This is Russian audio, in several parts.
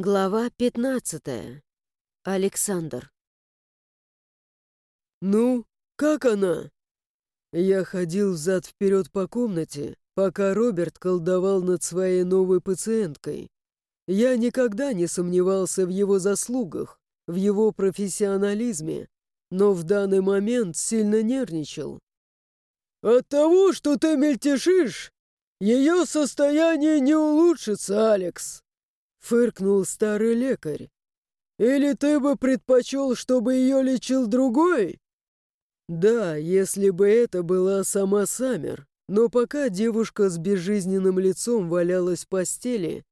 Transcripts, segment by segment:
Глава 15. Александр. «Ну, как она?» Я ходил взад-вперед по комнате, пока Роберт колдовал над своей новой пациенткой. Я никогда не сомневался в его заслугах, в его профессионализме, но в данный момент сильно нервничал. «От того, что ты мельтешишь, ее состояние не улучшится, Алекс!» — фыркнул старый лекарь. «Или ты бы предпочел, чтобы ее лечил другой?» «Да, если бы это была сама Саммер, но пока девушка с безжизненным лицом валялась в постели,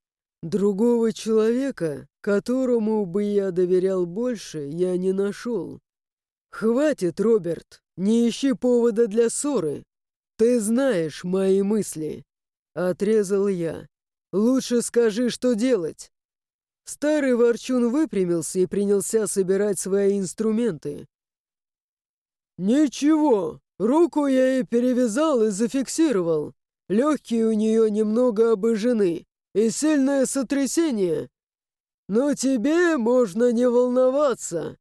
другого человека, которому бы я доверял больше, я не нашел. Хватит, Роберт, не ищи повода для ссоры. Ты знаешь мои мысли», — отрезал я. Лучше скажи, что делать!» Старый ворчун выпрямился и принялся собирать свои инструменты. «Ничего, руку я ей перевязал и зафиксировал. Легкие у нее немного обожжены и сильное сотрясение. Но тебе можно не волноваться».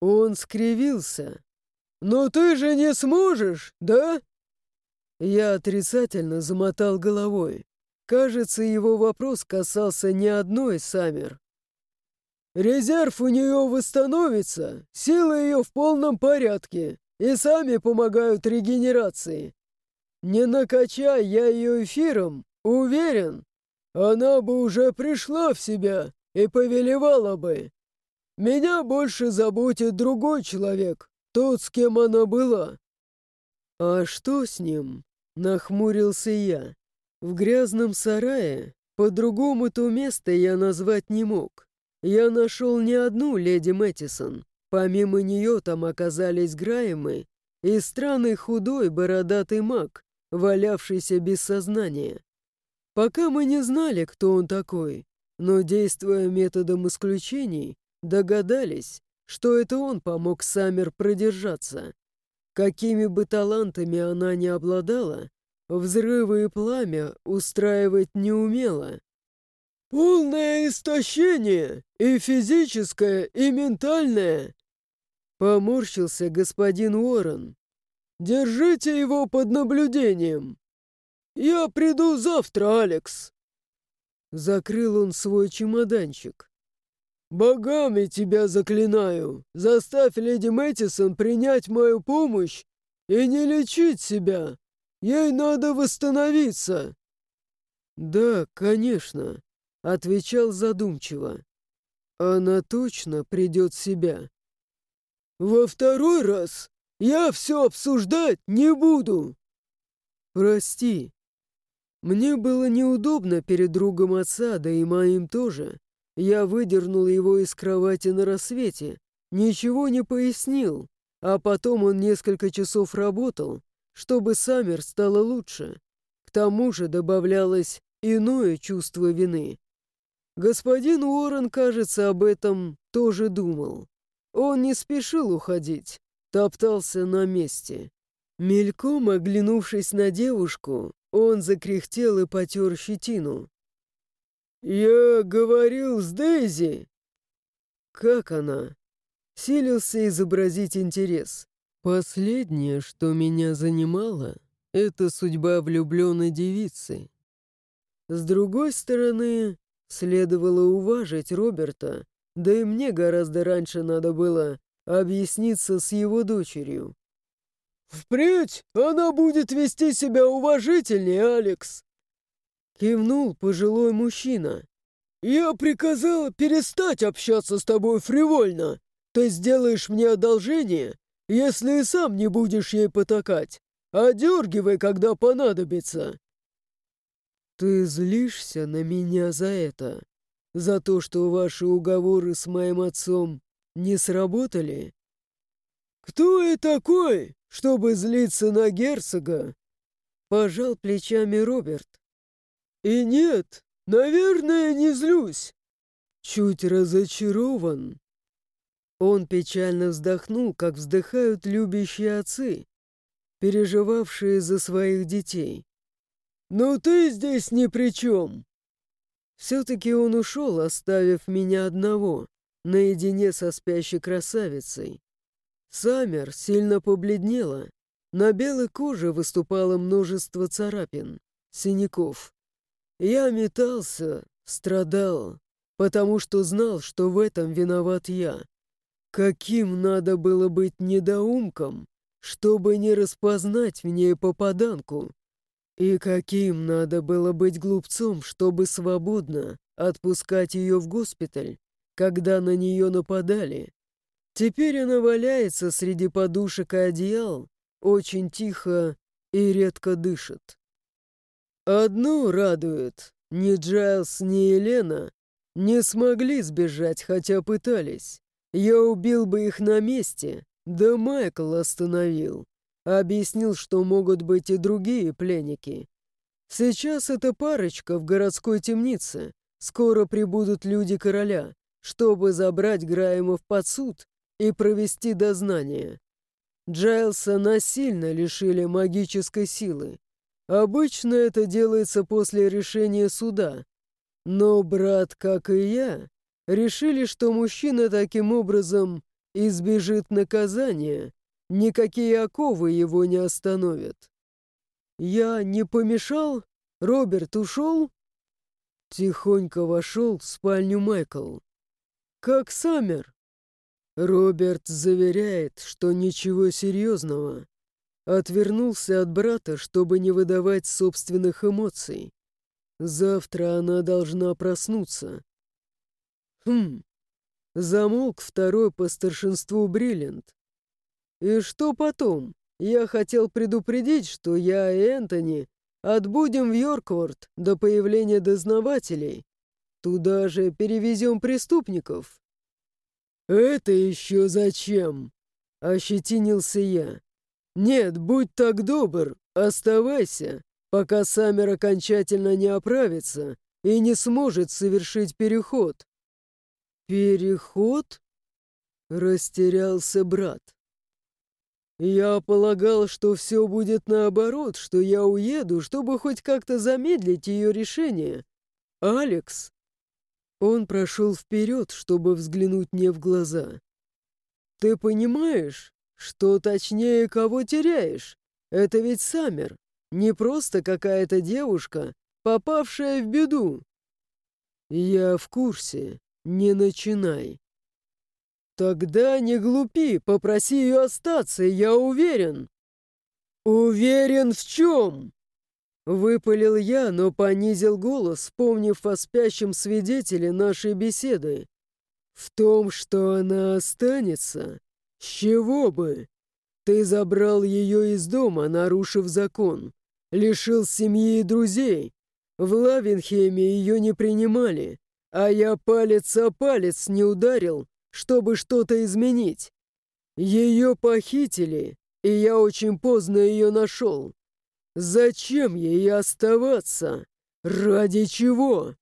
Он скривился. «Но ты же не сможешь, да?» Я отрицательно замотал головой. Кажется, его вопрос касался не одной Саммер. «Резерв у нее восстановится, силы ее в полном порядке и сами помогают регенерации. Не накачай я ее эфиром, уверен, она бы уже пришла в себя и повелевала бы. Меня больше заботит другой человек, тот, с кем она была». «А что с ним?» — нахмурился я. В грязном сарае по-другому то место я назвать не мог. Я нашел не одну леди Мэттисон. Помимо нее там оказались Граймы и странный худой бородатый маг, валявшийся без сознания. Пока мы не знали, кто он такой, но, действуя методом исключений, догадались, что это он помог Саммер продержаться. Какими бы талантами она ни обладала, Взрывы и пламя устраивать не умела. «Полное истощение! И физическое, и ментальное!» Поморщился господин Уоррен. «Держите его под наблюдением. Я приду завтра, Алекс!» Закрыл он свой чемоданчик. «Богами тебя заклинаю! Заставь леди Мэттисон принять мою помощь и не лечить себя!» Ей надо восстановиться!» «Да, конечно», — отвечал задумчиво. «Она точно придет в себя». «Во второй раз я все обсуждать не буду!» «Прости. Мне было неудобно перед другом отца, да и моим тоже. Я выдернул его из кровати на рассвете, ничего не пояснил, а потом он несколько часов работал, чтобы Саммер стало лучше. К тому же добавлялось иное чувство вины. Господин Уоррен, кажется, об этом тоже думал. Он не спешил уходить, топтался на месте. Мельком оглянувшись на девушку, он закряхтел и потер щетину. «Я говорил с Дейзи!» «Как она?» Силился изобразить интерес. Последнее, что меня занимало, это судьба влюбленной девицы. С другой стороны, следовало уважить Роберта, да и мне гораздо раньше надо было объясниться с его дочерью. «Впредь она будет вести себя уважительнее, Алекс!» Кивнул пожилой мужчина. «Я приказал перестать общаться с тобой фривольно. Ты сделаешь мне одолжение если и сам не будешь ей потакать. Одергивай, когда понадобится». «Ты злишься на меня за это? За то, что ваши уговоры с моим отцом не сработали?» «Кто я такой, чтобы злиться на герцога?» Пожал плечами Роберт. «И нет, наверное, не злюсь. Чуть разочарован. Он печально вздохнул, как вздыхают любящие отцы, переживавшие за своих детей. «Но ты здесь ни при чем!» Все-таки он ушел, оставив меня одного, наедине со спящей красавицей. Саммер сильно побледнела. На белой коже выступало множество царапин, синяков. Я метался, страдал, потому что знал, что в этом виноват я. Каким надо было быть недоумком, чтобы не распознать в ней попаданку? И каким надо было быть глупцом, чтобы свободно отпускать ее в госпиталь, когда на нее нападали? Теперь она валяется среди подушек и одеял, очень тихо и редко дышит. Одно радует, ни Джайлс, ни Елена не смогли сбежать, хотя пытались. Я убил бы их на месте, да Майкл остановил. Объяснил, что могут быть и другие пленники. Сейчас эта парочка в городской темнице. Скоро прибудут люди короля, чтобы забрать Граемов под суд и провести дознание. Джайлса насильно лишили магической силы. Обычно это делается после решения суда. Но брат, как и я, решили, что мужчина таким образом избежит наказания Никакие оковы его не остановят. Я не помешал? Роберт ушел? Тихонько вошел в спальню Майкл. Как Саммер? Роберт заверяет, что ничего серьезного. Отвернулся от брата, чтобы не выдавать собственных эмоций. Завтра она должна проснуться. Хм. Замолк второй по старшинству Бриллиант. И что потом? Я хотел предупредить, что я и Энтони отбудем в Йоркворд до появления дознавателей. Туда же перевезем преступников. Это еще зачем? Ощетинился я. Нет, будь так добр, оставайся, пока Саммер окончательно не оправится и не сможет совершить переход. Переход? Растерялся брат. «Я полагал, что все будет наоборот, что я уеду, чтобы хоть как-то замедлить ее решение. Алекс!» Он прошел вперед, чтобы взглянуть мне в глаза. «Ты понимаешь, что точнее кого теряешь? Это ведь Саммер, не просто какая-то девушка, попавшая в беду». «Я в курсе, не начинай», «Тогда не глупи, попроси ее остаться, я уверен». «Уверен в чем?» Выпалил я, но понизил голос, вспомнив о спящем свидетеле нашей беседы. «В том, что она останется? С чего бы? Ты забрал ее из дома, нарушив закон, лишил семьи и друзей. В Лавенхеме ее не принимали, а я палец о палец не ударил, чтобы что-то изменить. Ее похитили, и я очень поздно ее нашел. Зачем ей оставаться? Ради чего?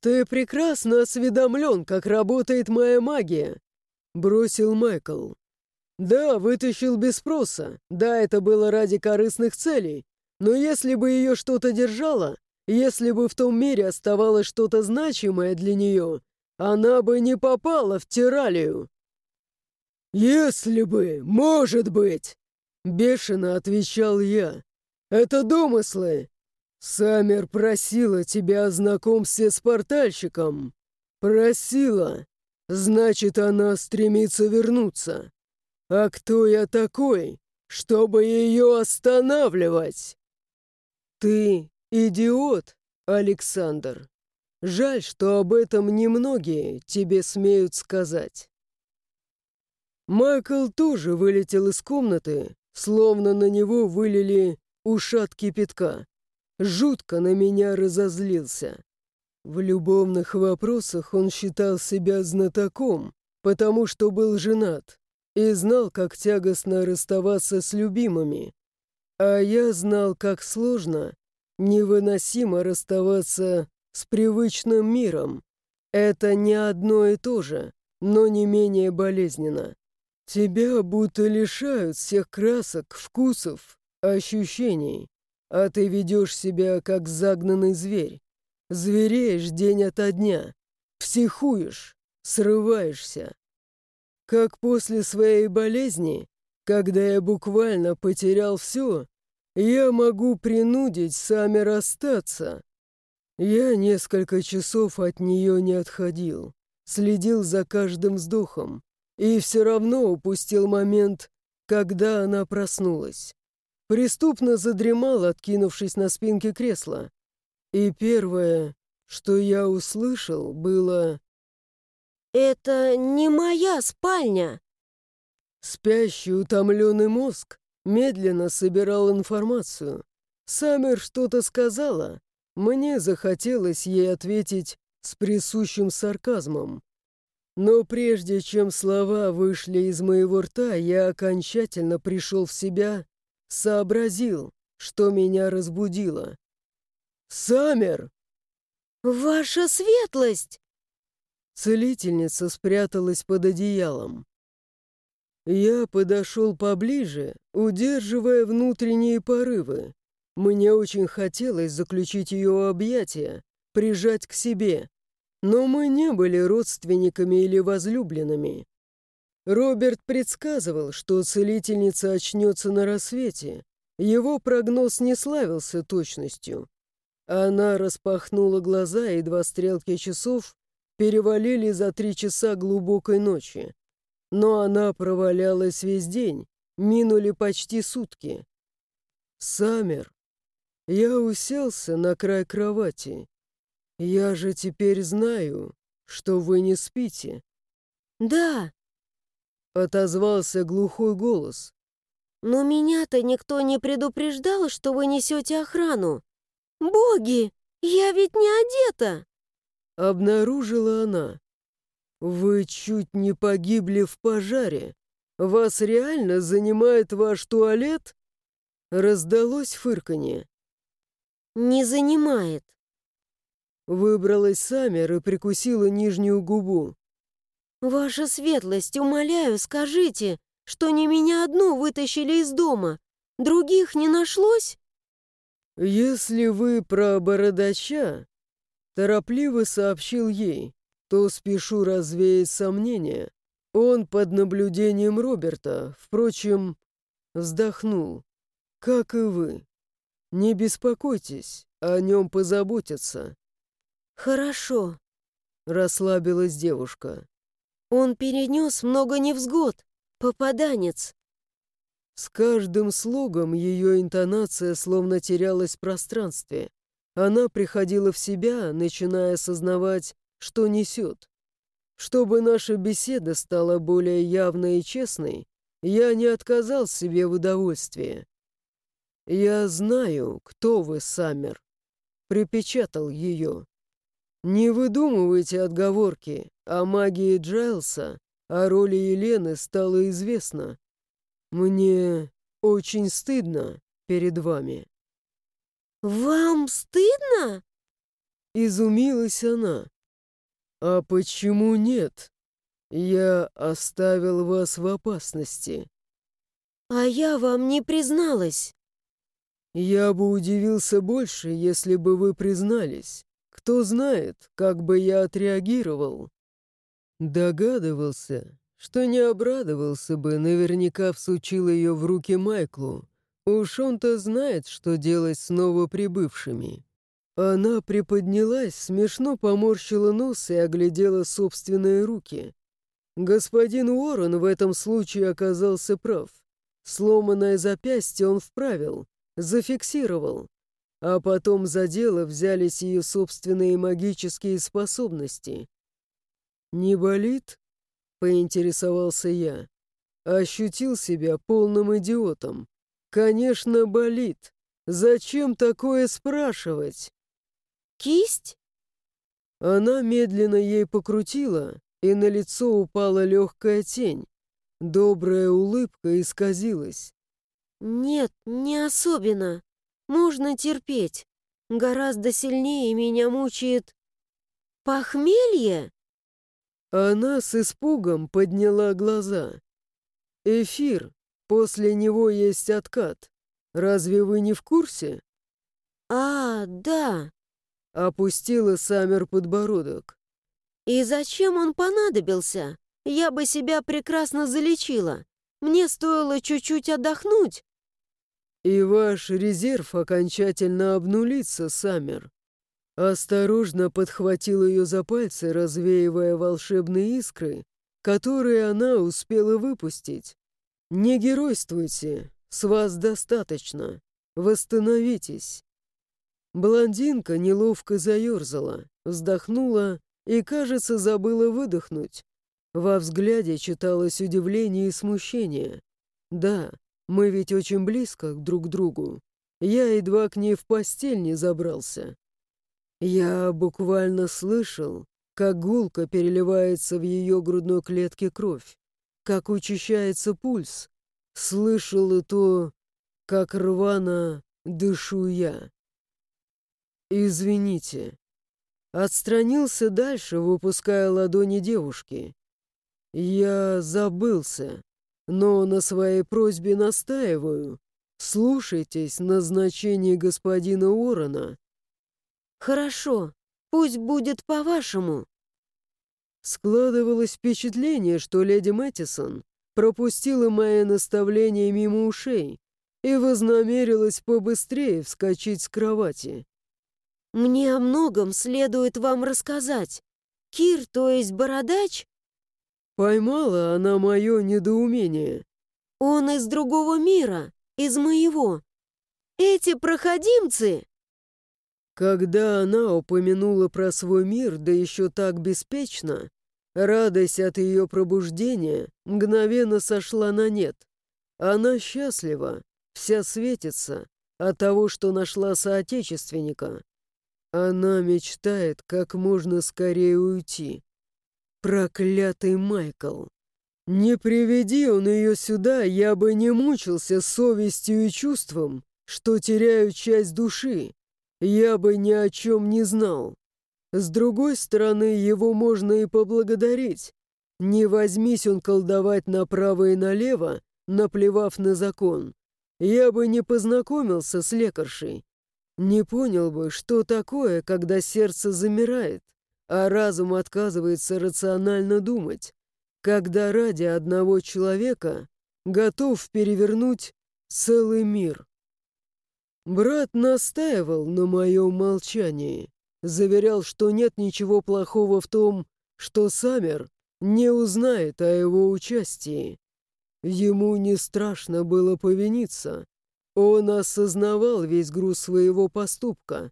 Ты прекрасно осведомлен, как работает моя магия, бросил Майкл. Да, вытащил без спроса. Да, это было ради корыстных целей. Но если бы ее что-то держало, если бы в том мире оставалось что-то значимое для нее, она бы не попала в Тиралию. «Если бы, может быть!» — бешено отвечал я. «Это домыслы. Самер просила тебя о знакомстве с портальщиком. Просила. Значит, она стремится вернуться. А кто я такой, чтобы ее останавливать?» «Ты идиот, Александр!» Жаль, что об этом немногие тебе смеют сказать. Майкл тоже вылетел из комнаты, словно на него вылили ушат кипятка. Жутко на меня разозлился. В любовных вопросах он считал себя знатоком, потому что был женат и знал, как тягостно расставаться с любимыми. А я знал, как сложно, невыносимо расставаться с привычным миром. Это не одно и то же, но не менее болезненно. Тебя будто лишают всех красок, вкусов, ощущений, а ты ведешь себя как загнанный зверь. Звереешь день ото дня, психуешь, срываешься. Как после своей болезни, когда я буквально потерял все, я могу принудить сами расстаться. Я несколько часов от нее не отходил, следил за каждым вздохом и все равно упустил момент, когда она проснулась. Преступно задремал, откинувшись на спинке кресла. И первое, что я услышал, было... «Это не моя спальня!» Спящий утомленный мозг медленно собирал информацию. Самер что-то сказала. Мне захотелось ей ответить с присущим сарказмом. Но прежде чем слова вышли из моего рта, я окончательно пришел в себя, сообразил, что меня разбудило. «Самер!» «Ваша светлость!» Целительница спряталась под одеялом. Я подошел поближе, удерживая внутренние порывы. Мне очень хотелось заключить ее объятия, прижать к себе. Но мы не были родственниками или возлюбленными. Роберт предсказывал, что целительница очнется на рассвете. Его прогноз не славился точностью. Она распахнула глаза, и два стрелки часов перевалили за три часа глубокой ночи. Но она провалялась весь день, минули почти сутки. Самер. Я уселся на край кровати. Я же теперь знаю, что вы не спите. «Да», — отозвался глухой голос. «Но меня-то никто не предупреждал, что вы несете охрану. Боги, я ведь не одета!» Обнаружила она. «Вы чуть не погибли в пожаре. Вас реально занимает ваш туалет?» Раздалось фырканье. «Не занимает». Выбралась Самер и прикусила нижнюю губу. «Ваша светлость, умоляю, скажите, что не меня одну вытащили из дома. Других не нашлось?» «Если вы про бородача», — торопливо сообщил ей, то спешу развеять сомнения. Он под наблюдением Роберта, впрочем, вздохнул, как и вы. Не беспокойтесь, о нем позаботятся. «Хорошо», — расслабилась девушка. «Он перенес много невзгод, попаданец». С каждым слогом ее интонация словно терялась в пространстве. Она приходила в себя, начиная осознавать, что несет. Чтобы наша беседа стала более явной и честной, я не отказал себе в удовольствии. «Я знаю, кто вы, Саммер», — припечатал ее. «Не выдумывайте отговорки, о магии Джайлса, о роли Елены стало известно. Мне очень стыдно перед вами». «Вам стыдно?» Изумилась она. «А почему нет? Я оставил вас в опасности». «А я вам не призналась». «Я бы удивился больше, если бы вы признались. Кто знает, как бы я отреагировал». Догадывался, что не обрадовался бы, наверняка всучил ее в руки Майклу. Уж он-то знает, что делать с новоприбывшими. Она приподнялась, смешно поморщила нос и оглядела собственные руки. Господин Уоррен в этом случае оказался прав. Сломанное запястье он вправил, зафиксировал. А потом за дело взялись ее собственные магические способности. «Не болит?» — поинтересовался я. Ощутил себя полным идиотом. «Конечно, болит. Зачем такое спрашивать?» Кисть? Она медленно ей покрутила, и на лицо упала легкая тень. Добрая улыбка исказилась. Нет, не особенно. Можно терпеть. Гораздо сильнее меня мучает... Похмелье? Она с испугом подняла глаза. Эфир. После него есть откат. Разве вы не в курсе? А, да. Опустила Саммер подбородок. «И зачем он понадобился? Я бы себя прекрасно залечила. Мне стоило чуть-чуть отдохнуть». «И ваш резерв окончательно обнулится, Саммер». Осторожно подхватил ее за пальцы, развеивая волшебные искры, которые она успела выпустить. «Не геройствуйте, с вас достаточно. Восстановитесь». Блондинка неловко заерзала, вздохнула и, кажется, забыла выдохнуть. Во взгляде читалось удивление и смущение. «Да, мы ведь очень близко друг к другу. Я едва к ней в постель не забрался. Я буквально слышал, как гулко переливается в ее грудной клетке кровь, как учащается пульс. Слышал и то, как рвано дышу я. «Извините». Отстранился дальше, выпуская ладони девушки. «Я забылся, но на своей просьбе настаиваю. Слушайтесь назначение господина Уоррена». «Хорошо, пусть будет по-вашему». Складывалось впечатление, что леди Мэттисон пропустила мои наставления мимо ушей и вознамерилась побыстрее вскочить с кровати. «Мне о многом следует вам рассказать. Кир, то есть Бородач?» Поймала она мое недоумение. «Он из другого мира, из моего. Эти проходимцы...» Когда она упомянула про свой мир, да еще так беспечно, радость от ее пробуждения мгновенно сошла на нет. Она счастлива, вся светится от того, что нашла соотечественника. Она мечтает как можно скорее уйти. Проклятый Майкл. Не приведи он ее сюда, я бы не мучился совестью и чувством, что теряю часть души. Я бы ни о чем не знал. С другой стороны, его можно и поблагодарить. Не возьмись он колдовать направо и налево, наплевав на закон. Я бы не познакомился с лекаршей. Не понял бы, что такое, когда сердце замирает, а разум отказывается рационально думать, когда ради одного человека готов перевернуть целый мир. Брат настаивал на моем молчании, заверял, что нет ничего плохого в том, что Саммер не узнает о его участии. Ему не страшно было повиниться, он осознавал весь груз своего поступка,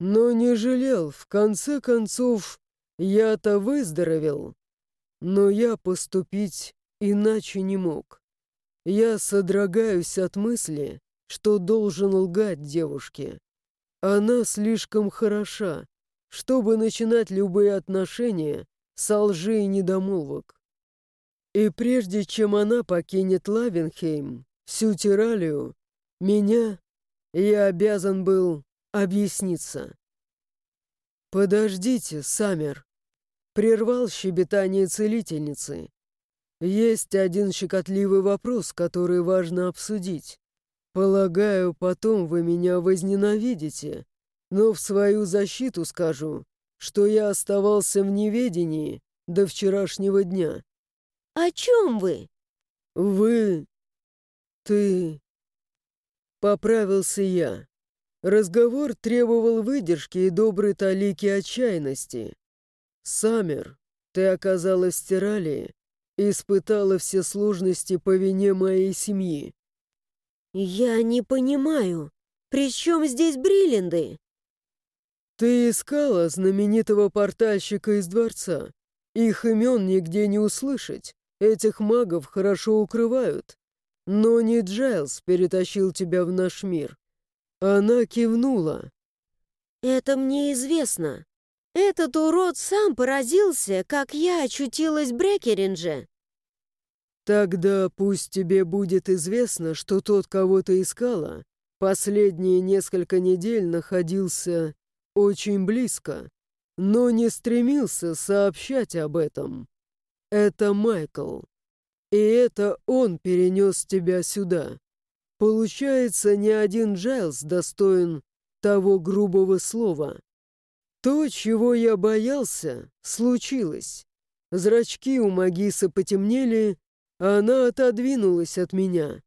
но не жалел, в конце концов, я-то выздоровел. Но я поступить иначе не мог. Я содрогаюсь от мысли, что должен лгать девушке. Она слишком хороша, чтобы начинать любые отношения со лжи и недомолвок. И прежде чем она покинет Лавенхейм, всю Тиралию, меня я обязан был объясниться. «Подождите, Саммер», — прервал щебетание целительницы. «Есть один щекотливый вопрос, который важно обсудить. Полагаю, потом вы меня возненавидите, но в свою защиту скажу, что я оставался в неведении до вчерашнего дня». «О чем вы?» «Вы... ты...» Поправился я. Разговор требовал выдержки и доброй талики отчаянности. «Саммер, ты оказалась в Стиралии и испытала все сложности по вине моей семьи». «Я не понимаю, при чем здесь Бриллинды?» «Ты искала знаменитого портальщика из дворца. Их имен нигде не услышать. Этих магов хорошо укрывают. Но не Джайлз перетащил тебя в наш мир. Она кивнула. «Это мне известно. Этот урод сам поразился, как я очутилась в Брекеринже». «Тогда пусть тебе будет известно, что тот, кого ты искала, последние несколько недель находился очень близко, но не стремился сообщать об этом. Это Майкл. И это он перенес тебя сюда. Получается, ни один Джайлз достоин того грубого слова. То, чего я боялся, случилось. Зрачки у Магиса потемнели, а она отодвинулась от меня.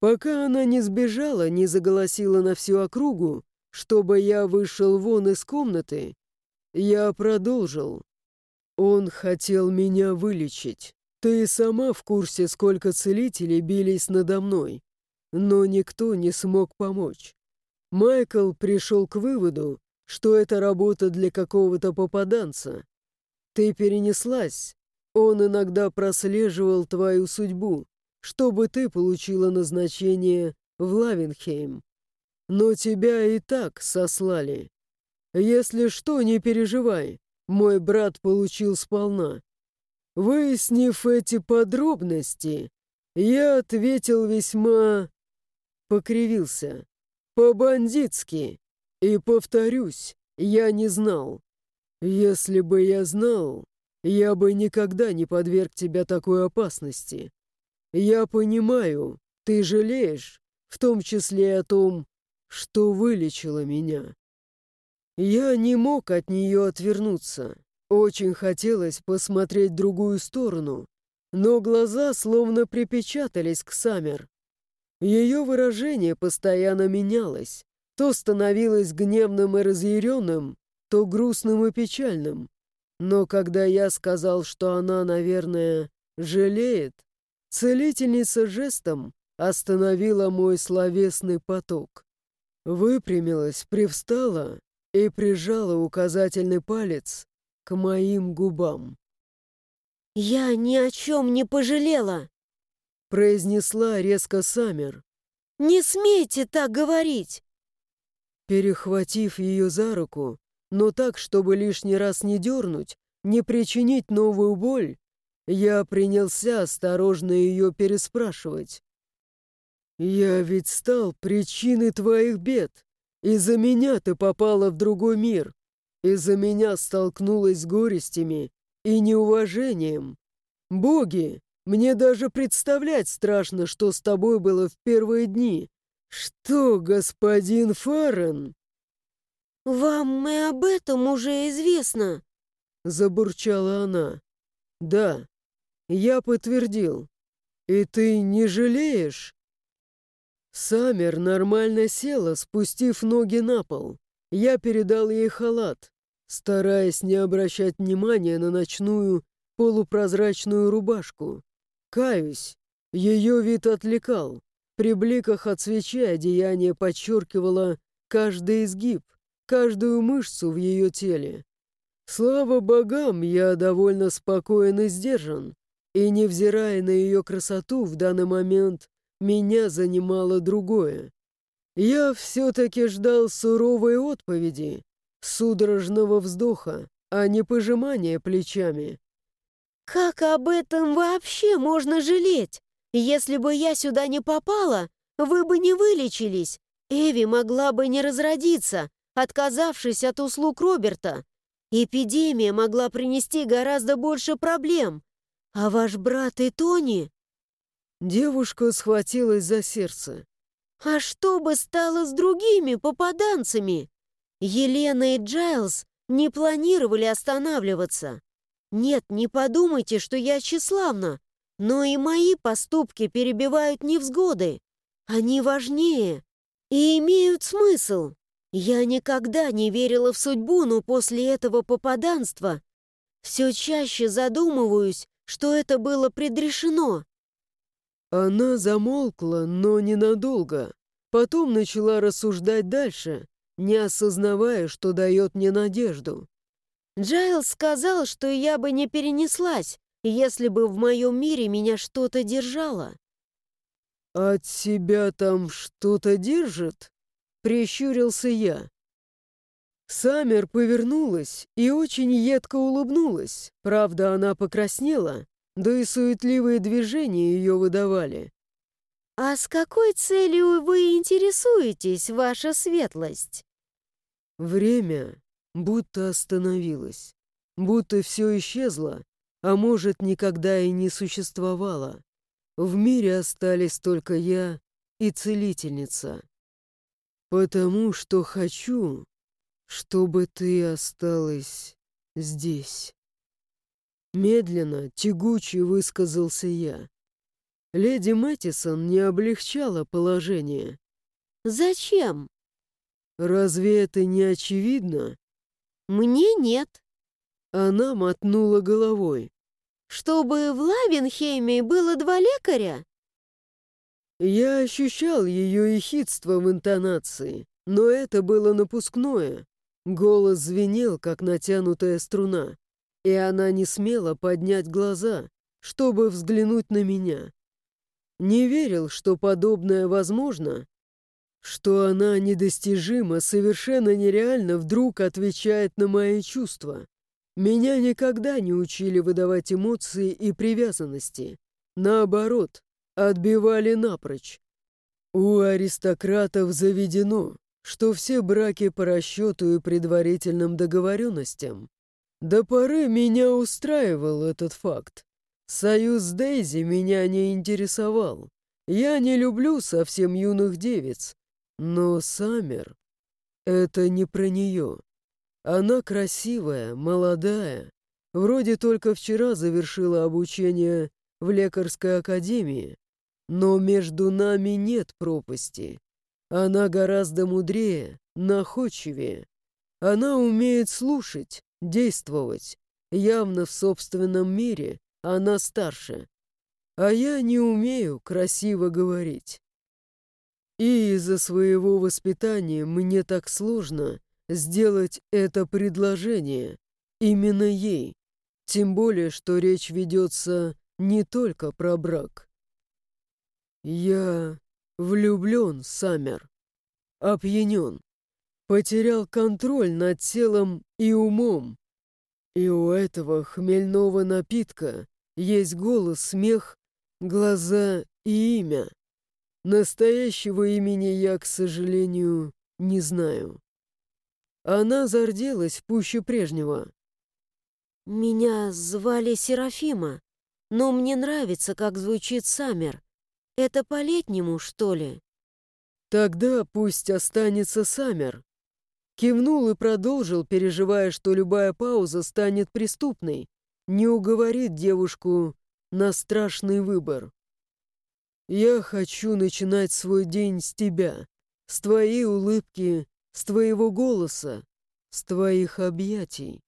Пока она не сбежала, не заголосила на всю округу, чтобы я вышел вон из комнаты, я продолжил. Он хотел меня вылечить. Ты сама в курсе, сколько целителей бились надо мной, но никто не смог помочь. Майкл пришел к выводу, что это работа для какого-то попаданца. Ты перенеслась. Он иногда прослеживал твою судьбу, чтобы ты получила назначение в Лавенхейм. Но тебя и так сослали. Если что, не переживай. Мой брат получил сполна. Выяснив эти подробности, я ответил весьма... покривился. По-бандитски. И повторюсь, я не знал. «Если бы я знал, я бы никогда не подверг тебя такой опасности. Я понимаю, ты жалеешь, в том числе о том, что вылечила меня». Я не мог от нее отвернуться. Очень хотелось посмотреть другую сторону, но глаза словно припечатались к Саммер. Ее выражение постоянно менялось, то становилось гневным и разъяренным, то грустным и печальным. Но когда я сказал, что она, наверное, жалеет, целительница жестом остановила мой словесный поток. Выпрямилась, привстала и прижала указательный палец к моим губам. «Я ни о чем не пожалела!» произнесла резко Саммер. «Не смейте так говорить!» Перехватив ее за руку, но так, чтобы лишний раз не дернуть, не причинить новую боль, я принялся осторожно ее переспрашивать. «Я ведь стал причиной твоих бед. Из-за меня ты попала в другой мир. Из-за меня столкнулась с горестями и неуважением. Боги, мне даже представлять страшно, что с тобой было в первые дни. Что, господин Фаррен?» «Вам и об этом уже известно», — забурчала она. «Да, я подтвердил. И ты не жалеешь?» Саммер нормально села, спустив ноги на пол. Я передал ей халат, стараясь не обращать внимания на ночную полупрозрачную рубашку. Каюсь, ее вид отвлекал. При бликах от свечи одеяние подчеркивало каждый изгиб, каждую мышцу в ее теле. Слава богам, я довольно спокоен и сдержан, и, невзирая на ее красоту, в данный момент меня занимало другое. Я все-таки ждал суровой отповеди, судорожного вздоха, а не пожимания плечами. «Как об этом вообще можно жалеть? Если бы я сюда не попала, вы бы не вылечились. Эви могла бы не разродиться, отказавшись от услуг Роберта. Эпидемия могла принести гораздо больше проблем. А ваш брат и Тони...» Девушка схватилась за сердце. «А что бы стало с другими попаданцами? Елена и Джайлз не планировали останавливаться. Нет, не подумайте, что я тщеславна, но и мои поступки перебивают невзгоды. Они важнее и имеют смысл. Я никогда не верила в судьбу, но после этого попаданства все чаще задумываюсь, что это было предрешено. Она замолкла, но ненадолго. Потом начала рассуждать дальше, не осознавая, что дает мне надежду. Джайлз сказал, что я бы не перенеслась, если бы в моем мире меня что-то держало. «От себя там что-то держит?» — прищурился я. Саммер повернулась и очень едко улыбнулась. Правда, она покраснела, да и суетливые движения ее выдавали. «А с какой целью вы интересуетесь, ваша светлость?» Время будто остановилось, будто все исчезло, а может, никогда и не существовало. В мире остались только я и целительница. Потому что хочу, чтобы ты осталась здесь. Медленно, тягуче высказался я. Леди Мэттисон не облегчала положение. «Зачем?» «Разве это не очевидно?» «Мне нет». Она мотнула головой. «Чтобы в Лавенхейме было два лекаря?» Я ощущал ее ехидство в интонации, но это было напускное. Голос звенел, как натянутая струна, и она не смела поднять глаза, чтобы взглянуть на меня. Не верил, что подобное возможно, что она недостижима, совершенно нереально вдруг отвечает на мои чувства. Меня никогда не учили выдавать эмоции и привязанности. Наоборот, отбивали напрочь. У аристократов заведено, что все браки по расчету и предварительным договоренностям. До поры меня устраивал этот факт. Союз Дейзи меня не интересовал. Я не люблю совсем юных девиц. Но Саммер — это не про нее. Она красивая, молодая. Вроде только вчера завершила обучение в лекарской академии. Но между нами нет пропасти. Она гораздо мудрее, находчивее. Она умеет слушать, действовать. Явно в собственном мире она старше. А я не умею красиво говорить. И из-за своего воспитания мне так сложно сделать это предложение именно ей. Тем более, что речь ведется не только про брак. Я влюблен, Саммер. Опьянен. Потерял контроль над телом и умом. И у этого хмельного напитка есть голос, смех, глаза и имя. Настоящего имени я, к сожалению, не знаю. Она зарделась пуще прежнего. «Меня звали Серафима, но мне нравится, как звучит Саммер. Это по-летнему, что ли? Тогда пусть останется Саммер. Кивнул и продолжил, переживая, что любая пауза станет преступной, не уговорит девушку на страшный выбор. Я хочу начинать свой день с тебя, с твоей улыбки, с твоего голоса, с твоих объятий.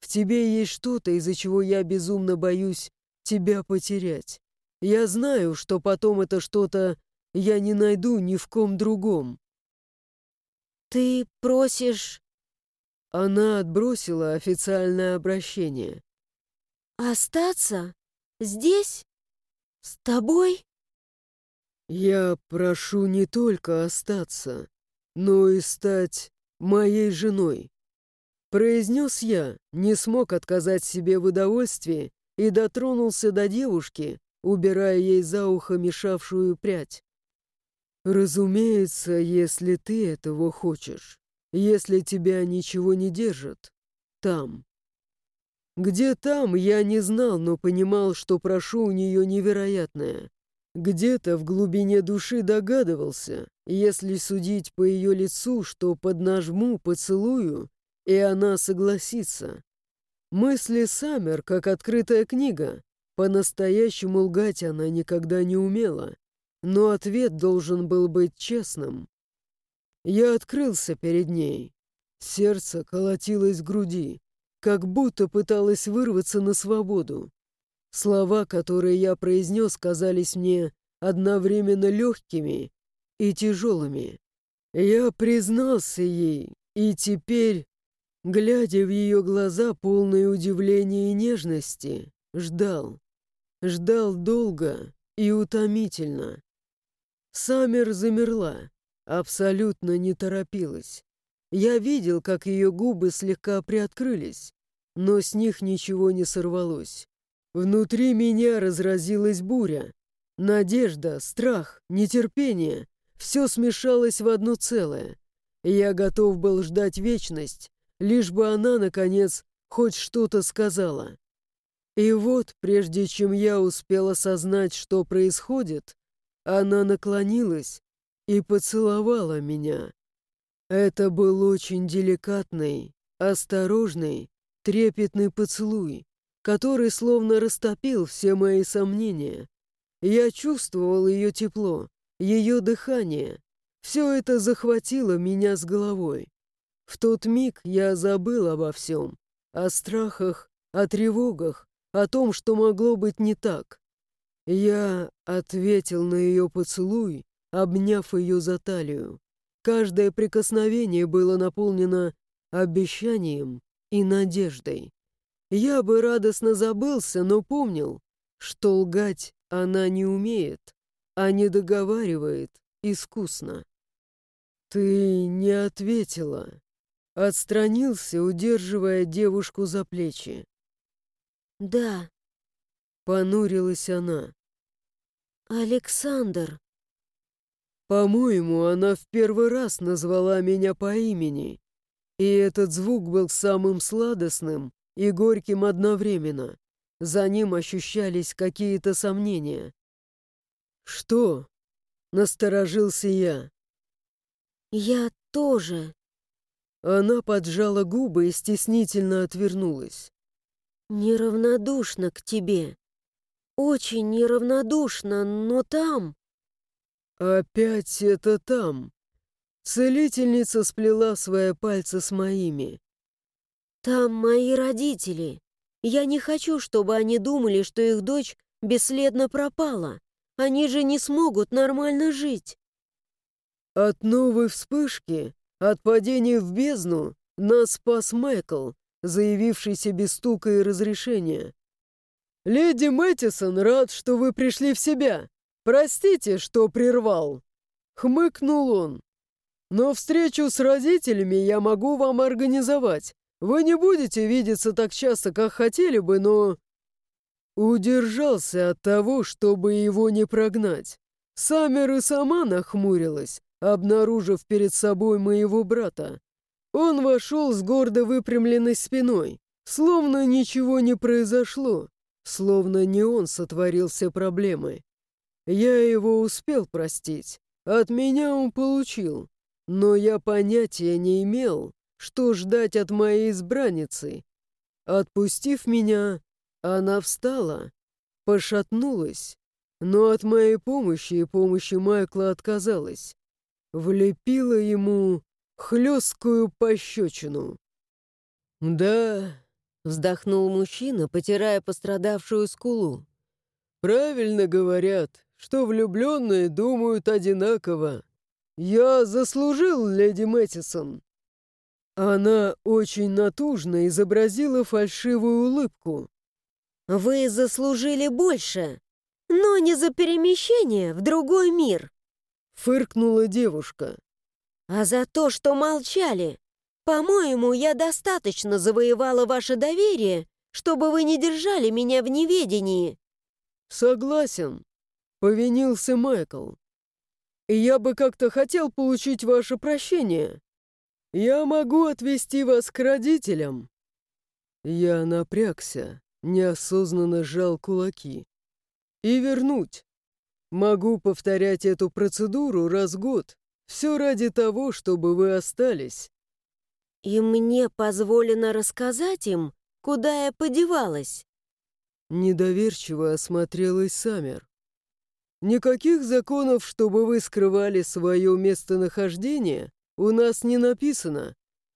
В тебе есть что-то, из-за чего я безумно боюсь тебя потерять. Я знаю, что потом это что-то я не найду ни в ком другом. Ты просишь... Она отбросила официальное обращение. Остаться? Здесь? С тобой? Я прошу не только остаться, но и стать моей женой. Произнес я, не смог отказать себе в удовольствии и дотронулся до девушки, убирая ей за ухо мешавшую прядь. «Разумеется, если ты этого хочешь, если тебя ничего не держит, там». Где там, я не знал, но понимал, что прошу у нее невероятное. Где-то в глубине души догадывался, если судить по ее лицу, что поднажму, поцелую, и она согласится. Мысли Саммер, как открытая книга, по-настоящему лгать она никогда не умела, но ответ должен был быть честным. Я открылся перед ней. Сердце колотилось в груди, как будто пыталось вырваться на свободу. Слова, которые я произнес, казались мне одновременно легкими и тяжелыми. Я признался ей, и теперь, глядя в ее глаза, полные удивления и нежности, ждал. Ждал долго и утомительно. Саммер замерла, абсолютно не торопилась. Я видел, как ее губы слегка приоткрылись, но с них ничего не сорвалось. Внутри меня разразилась буря. Надежда, страх, нетерпение — все смешалось в одно целое. Я готов был ждать вечность, лишь бы она, наконец, хоть что-то сказала. И вот, прежде чем я успел осознать, что происходит, она наклонилась и поцеловала меня. Это был очень деликатный, осторожный, трепетный поцелуй, который словно растопил все мои сомнения. Я чувствовал ее тепло, ее дыхание. Все это захватило меня с головой. В тот миг я забыл обо всем. О страхах, о тревогах, о том, что могло быть не так. Я ответил на ее поцелуй, обняв ее за талию. Каждое прикосновение было наполнено обещанием и надеждой. Я бы радостно забылся, но помнил, что лгать она не умеет, а не договаривает искусно. «Ты не ответила», — отстранился, удерживая девушку за плечи. «Да», — понурилась она. «Александр». По-моему, она в первый раз назвала меня по имени, и этот звук был самым сладостным и горьким одновременно. За ним ощущались какие-то сомнения. «Что?» — насторожился я. «Я тоже». Она поджала губы и стеснительно отвернулась. «Неравнодушна к тебе. Очень неравнодушна, но там...» «Опять это там!» Целительница сплела свои пальцы с моими. «Там мои родители. Я не хочу, чтобы они думали, что их дочь бесследно пропала. Они же не смогут нормально жить». От новой вспышки, от падения в бездну, нас спас Майкл, заявившийся без стука и разрешения. «Леди Мэттисон рад, что вы пришли в себя. Простите, что прервал». Хмыкнул он. «Но встречу с родителями я могу вам организовать. Вы не будете видеться так часто, как хотели бы, но...» Удержался от того, чтобы его не прогнать. Самер и сама нахмурилась, обнаружив перед собой моего брата. Он вошел с гордо выпрямленной спиной, словно ничего не произошло, словно не он сотворил все проблемы. Я его успел простить, от меня он получил, но я понятия не имел, что ждать от моей избранницы. Отпустив меня, она встала, пошатнулась, но от моей помощи и помощи Майкла отказалась. Влепила ему хлесткую пощечину. «Да», — вздохнул мужчина, потирая пострадавшую скулу. «Правильно говорят, что влюбленные думают одинаково. Я заслужил, леди Мэттисон». Она очень натужно изобразила фальшивую улыбку. «Вы заслужили больше, но не за перемещение в другой мир», — фыркнула девушка. «А за то, что молчали. По-моему, я достаточно завоевала ваше доверие, чтобы вы не держали меня в неведении». «Согласен», — повинился Майкл. «Я бы как-то хотел получить ваше прощение. Я могу отвезти вас к родителям». Я напрягся, неосознанно сжал кулаки. «И вернуть. Могу повторять эту процедуру раз в год. Все ради того, чтобы вы остались». «И мне позволено рассказать им, куда я подевалась?» Недоверчиво осмотрелась Саммер. «Никаких законов, чтобы вы скрывали свое местонахождение у нас не написано.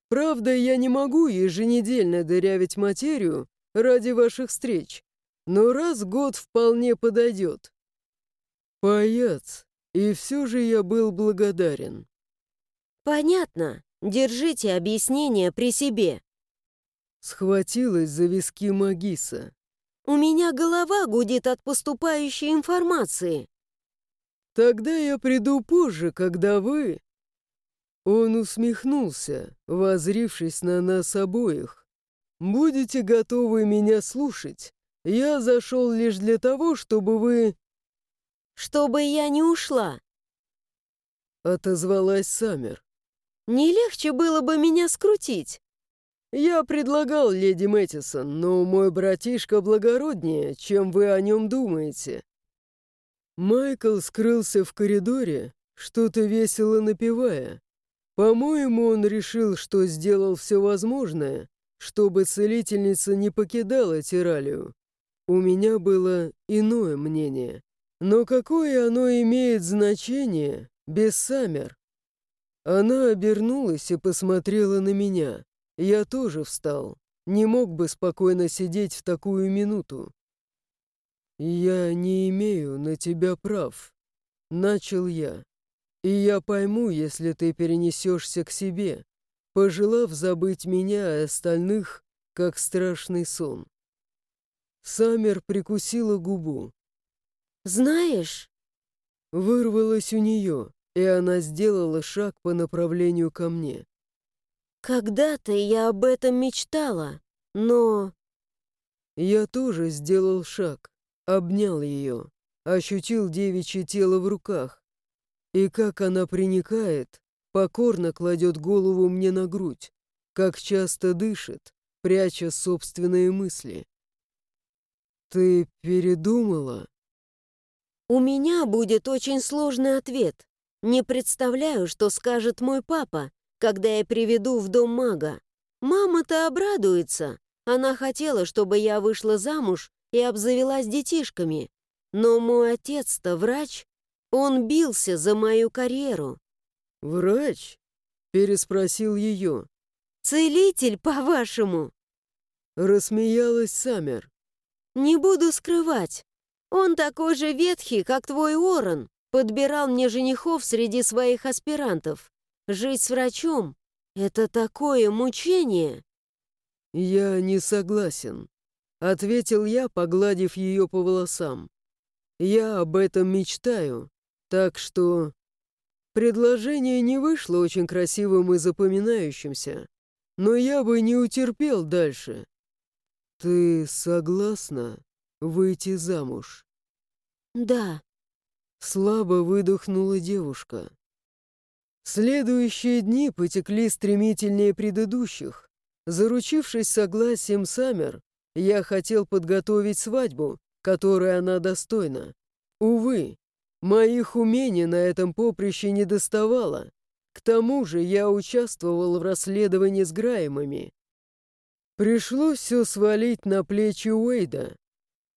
Правда, я не могу еженедельно дырявить материю ради ваших встреч, но раз год вполне подойдет. Паяц, и все же я был благодарен. Понятно. Держите объяснение при себе. Схватилась за виски Магиса. У меня голова гудит от поступающей информации. Тогда я приду позже, когда вы он усмехнулся, возрившись на нас обоих. «Будете готовы меня слушать? Я зашел лишь для того, чтобы вы...» «Чтобы я не ушла», — отозвалась Саммер. «Не легче было бы меня скрутить?» «Я предлагал, леди Мэттисон, но мой братишка благороднее, чем вы о нем думаете». Майкл скрылся в коридоре, что-то весело напевая. По-моему, он решил, что сделал все возможное, чтобы целительница не покидала Тиралию. У меня было иное мнение. Но какое оно имеет значение без Саммер? Она обернулась и посмотрела на меня. Я тоже встал. Не мог бы спокойно сидеть в такую минуту. «Я не имею на тебя прав», — начал я. «И я пойму, если ты перенесешься к себе, пожелав забыть меня и остальных, как страшный сон». Саммер прикусила губу. «Знаешь...» Вырвалось у нее, и она сделала шаг по направлению ко мне. «Когда-то я об этом мечтала, но...» Я тоже сделал шаг, обнял ее, ощутил девичье тело в руках. И как она приникает, покорно кладет голову мне на грудь, как часто дышит, пряча собственные мысли. «Ты передумала?» «У меня будет очень сложный ответ. Не представляю, что скажет мой папа, когда я приведу в дом мага. Мама-то обрадуется. Она хотела, чтобы я вышла замуж и обзавелась детишками. Но мой отец-то врач. Он бился за мою карьеру. «Врач?» — переспросил ее. «Целитель, по-вашему?» Рассмеялась Саммер. «Не буду скрывать. Он такой же ветхий, как твой Орен. Подбирал мне женихов среди своих аспирантов. Жить с врачом — это такое мучение!» «Я не согласен», — ответил я, погладив ее по волосам. «Я об этом мечтаю, так что...» Предложение не вышло очень красивым и запоминающимся, но я бы не утерпел дальше. «Ты согласна выйти замуж?» «Да», — слабо выдохнула девушка. Следующие дни потекли стремительнее предыдущих. Заручившись согласием Саммер, я хотел подготовить свадьбу, которой она достойна. Увы, моих умений на этом поприще не доставало. К тому же я участвовал в расследовании с Граймами. Пришлось все свалить на плечи Уэйда.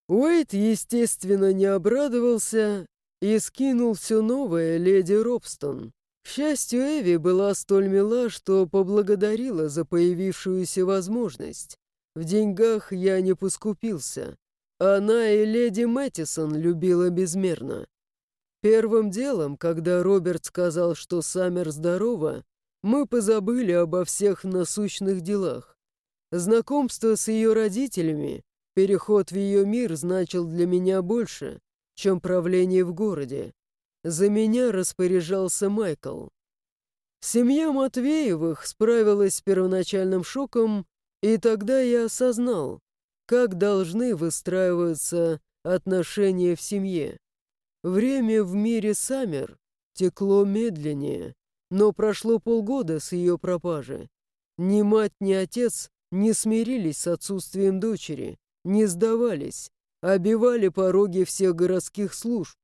Уэйд, естественно, не обрадовался и скинул все новое леди Робстон. К счастью, Эви была столь мила, что поблагодарила за появившуюся возможность. В деньгах я не поскупился. Она и леди Мэттисон любила безмерно. Первым делом, когда Роберт сказал, что Саммер здорова, мы позабыли обо всех насущных делах. Знакомство с ее родителями, переход в ее мир значил для меня больше, чем правление в городе. За меня распоряжался Майкл. Семья Матвеевых справилась с первоначальным шоком, и тогда я осознал, как должны выстраиваться отношения в семье. Время в мире Саммер текло медленнее, но прошло полгода с ее пропажи. Ни мать, ни отец не смирились с отсутствием дочери, не сдавались, обивали пороги всех городских служб,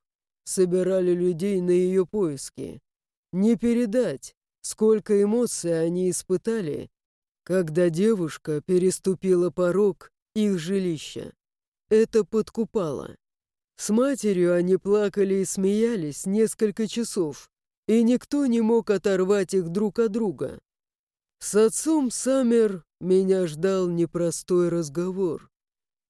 собирали людей на ее поиски. Не передать, сколько эмоций они испытали, когда девушка переступила порог их жилища. Это подкупало. С матерью они плакали и смеялись несколько часов, и никто не мог оторвать их друг от друга. С отцом Саммер меня ждал непростой разговор.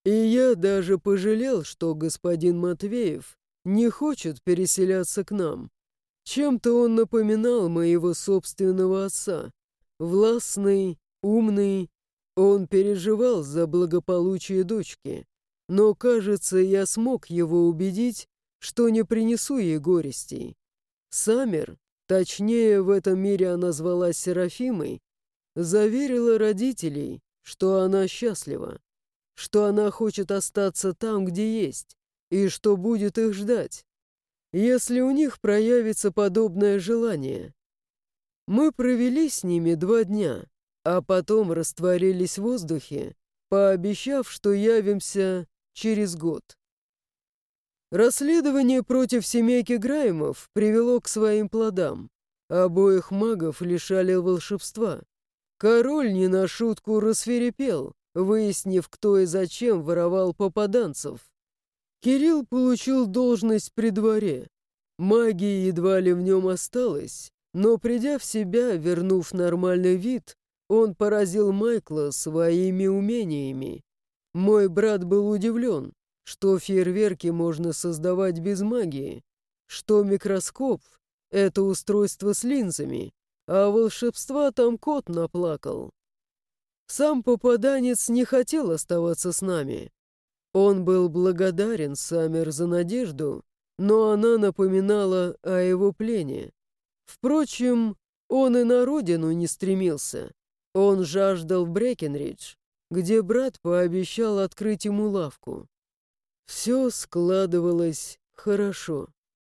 И я даже пожалел, что господин Матвеев не хочет переселяться к нам. Чем-то он напоминал моего собственного отца. Властный, умный, он переживал за благополучие дочки. Но, кажется, я смог его убедить, что не принесу ей горестей. Самер, точнее, в этом мире она звалась Серафимой, заверила родителей, что она счастлива, что она хочет остаться там, где есть, и что будет их ждать, если у них проявится подобное желание. Мы провели с ними два дня, а потом растворились в воздухе, пообещав, что явимся через год. Расследование против семейки Граймов привело к своим плодам. Обоих магов лишали волшебства. Король не на шутку рассверепел, выяснив, кто и зачем воровал попаданцев. Кирилл получил должность при дворе. Магии едва ли в нем осталось, но придя в себя, вернув нормальный вид, он поразил Майкла своими умениями. Мой брат был удивлен, что фейерверки можно создавать без магии, что микроскоп — это устройство с линзами, а волшебства там кот наплакал. Сам попаданец не хотел оставаться с нами. Он был благодарен Саммер за надежду, но она напоминала о его плене. Впрочем, он и на родину не стремился. Он жаждал Брекенридж, где брат пообещал открыть ему лавку. Все складывалось хорошо.